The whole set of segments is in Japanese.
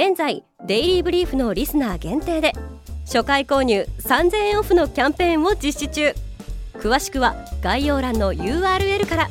現在デイリーブリーフのリスナー限定で初回購入3000円オフのキャンペーンを実施中。詳しくは概要欄の URL から。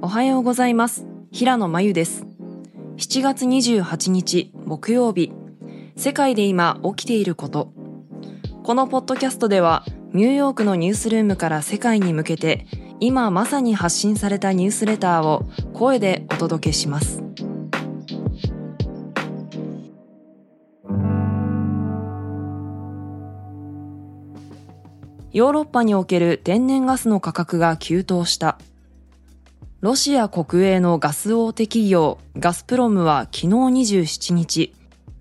おはようございます。平野真由です。7月28日木曜日世界で今起きていることこのポッドキャストではニューヨークのニュースルームから世界に向けて今まさに発信されたニュースレターを声でお届けします。ヨーロッパにおける天然ガスの価格が急騰した。ロシア国営のガス大手企業ガスプロムは昨日27日、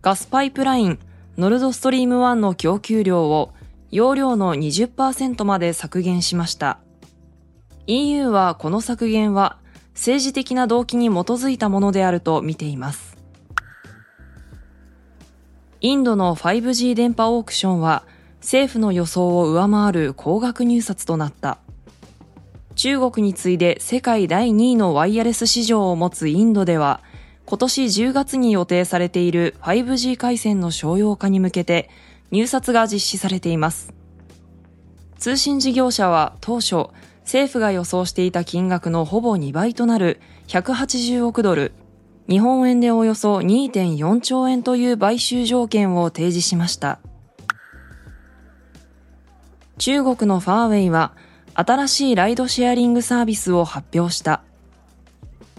ガスパイプラインノルドストリーム1の供給量を容量の20%まで削減しました。EU はこの削減は政治的な動機に基づいたものであると見ています。インドの 5G 電波オークションは政府の予想を上回る高額入札となった。中国に次いで世界第2位のワイヤレス市場を持つインドでは今年10月に予定されている 5G 回線の商用化に向けて入札が実施されています。通信事業者は当初、政府が予想していた金額のほぼ2倍となる180億ドル、日本円でおよそ2.4兆円という買収条件を提示しました。中国のファーウェイは新しいライドシェアリングサービスを発表した。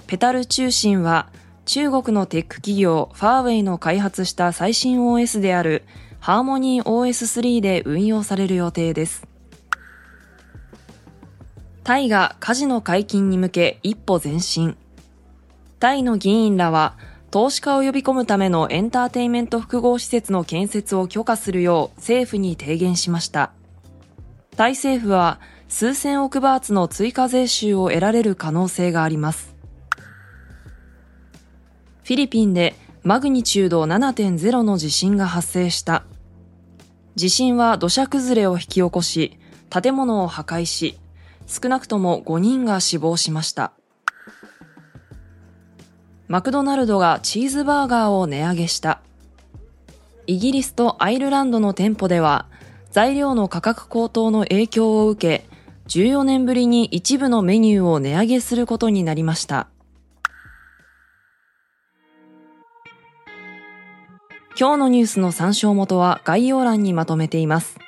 ペタル通信は中国のテック企業ファーウェイの開発した最新 OS であるハーモニー OS3 で運用される予定です。タイがカジノ解禁に向け一歩前進。タイの議員らは、投資家を呼び込むためのエンターテインメント複合施設の建設を許可するよう政府に提言しました。タイ政府は数千億バーツの追加税収を得られる可能性があります。フィリピンでマグニチュード7.0の地震が発生した。地震は土砂崩れを引き起こし、建物を破壊し、少なくとも5人が死亡しました。マクドナルドがチーズバーガーを値上げした。イギリスとアイルランドの店舗では、材料の価格高騰の影響を受け、14年ぶりに一部のメニューを値上げすることになりました。今日のニュースの参照元は概要欄にまとめています。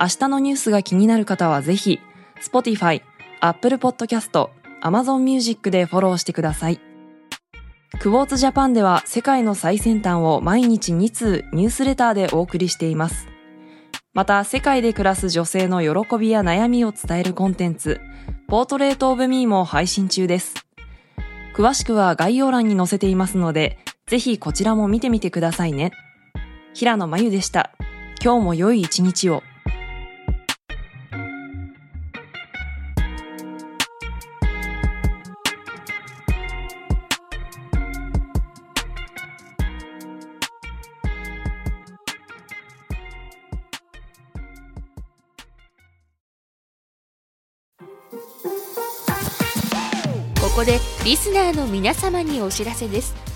明日のニュースが気になる方はぜひ、Spotify、Apple Podcast、Amazon Music でフォローしてください。クォーツジャパンでは世界の最先端を毎日2通ニュースレターでお送りしています。また、世界で暮らす女性の喜びや悩みを伝えるコンテンツ、ポートレートオブミーも配信中です。詳しくは概要欄に載せていますので、ぜひこちらも見てみてくださいね。平野真由でした。今日も良い一日を。ここでリスナーの皆様にお知らせです